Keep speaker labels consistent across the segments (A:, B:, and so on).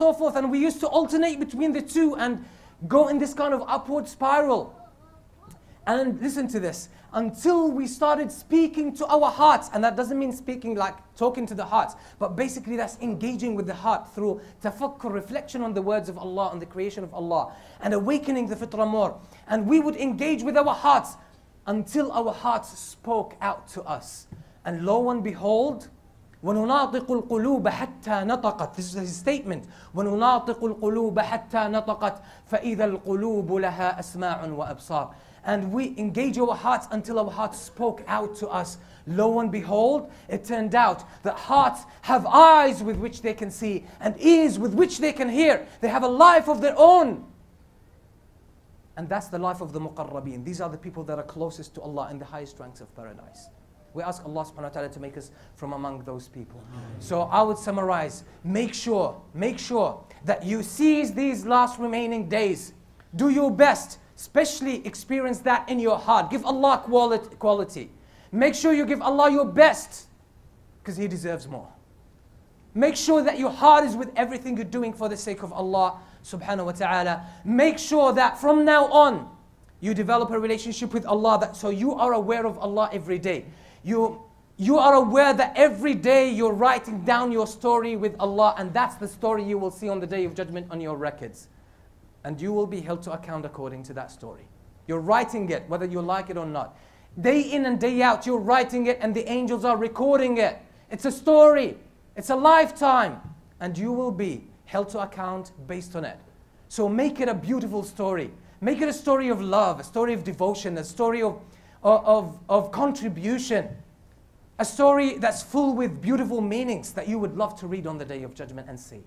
A: so forth. And we used to alternate between the two and go in this kind of upward spiral. And listen to this until we started speaking to our hearts. And that doesn't mean speaking like talking to the hearts, but basically that's engaging with the heart through tafakkur, reflection on the words of Allah, on the creation of Allah, and awakening the fitrah more. And we would engage with our hearts until our hearts spoke out to us. And lo and behold, ونناطق القلوب حتى نطقت This is his statement ونناطق القلوب حتى نطقت فإذا القلوب لها أسماع وأبصار and we engage our hearts until our hearts spoke out to us. Lo and behold, it turned out that hearts have eyes with which they can see and ears with which they can hear. They have a life of their own. And that's the life of the muqarrabeen. These are the people that are closest to Allah in the highest ranks of paradise. We ask Allah subhanahu wa ta'ala to make us from among those people. So I would summarize, make sure, make sure that you seize these last remaining days. Do your best Especially experience that in your heart. Give Allah quality. Make sure you give Allah your best because He deserves more. Make sure that your heart is with everything you're doing for the sake of Allah subhanahu wa ta'ala. Make sure that from now on you develop a relationship with Allah that so you are aware of Allah every day. You you are aware that every day you're writing down your story with Allah and that's the story you will see on the day of judgment on your records and you will be held to account according to that story. You're writing it, whether you like it or not. Day in and day out, you're writing it, and the angels are recording it. It's a story, it's a lifetime, and you will be held to account based on it. So make it a beautiful story. Make it a story of love, a story of devotion, a story of, of, of contribution, a story that's full with beautiful meanings that you would love to read on the day of judgment and see.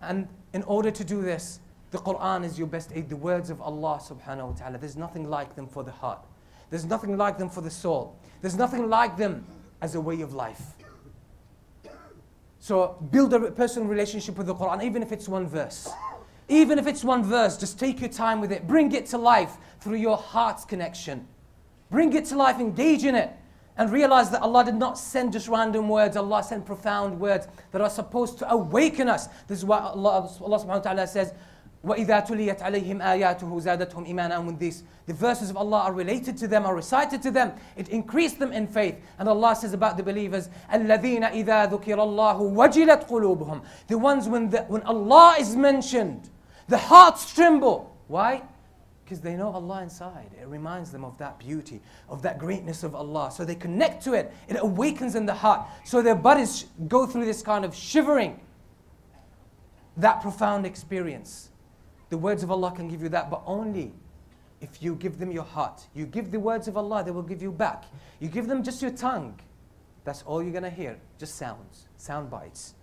A: And in order to do this, the Quran is your best aid, the words of Allah subhanahu wa ta'ala. There's nothing like them for the heart. There's nothing like them for the soul. There's nothing like them as a way of life. So build a personal relationship with the Quran, even if it's one verse. Even if it's one verse, just take your time with it. Bring it to life through your heart's connection. Bring it to life, engage in it. And realize that Allah did not send just random words, Allah sent profound words that are supposed to awaken us. This is why Allah, Allah subhanahu wa ta'ala says, وَإِذَا تُلِيَتْ عَلَيْهِمْ آيَاتُهُ زَادَتْهُمْ إِيمَانًا When these, the verses of Allah are related to them, are recited to them, it increased them in faith. And Allah says about the believers, الَّذِينَ إِذَا ذُكِرَ اللَّهُ وَجِلَتْ قُلُوبُهُم The ones when, the, when Allah is mentioned, the hearts tremble. Why? Because they know Allah inside. It reminds them of that beauty, of that greatness of Allah. So they connect to it. It awakens in the heart. So their bodies go through this kind of shivering. That profound experience. The words of Allah can give you that, but only if you give them your heart. You give the words of Allah, they will give you back. You give them just your tongue. That's all you're going to hear. Just sounds, sound bites.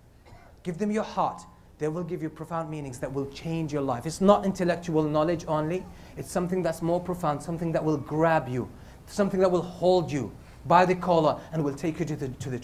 A: Give them your heart. They will give you profound meanings that will change your life. It's not intellectual knowledge only. It's something that's more profound, something that will grab you, something that will hold you by the collar and will take you to the, to the truth.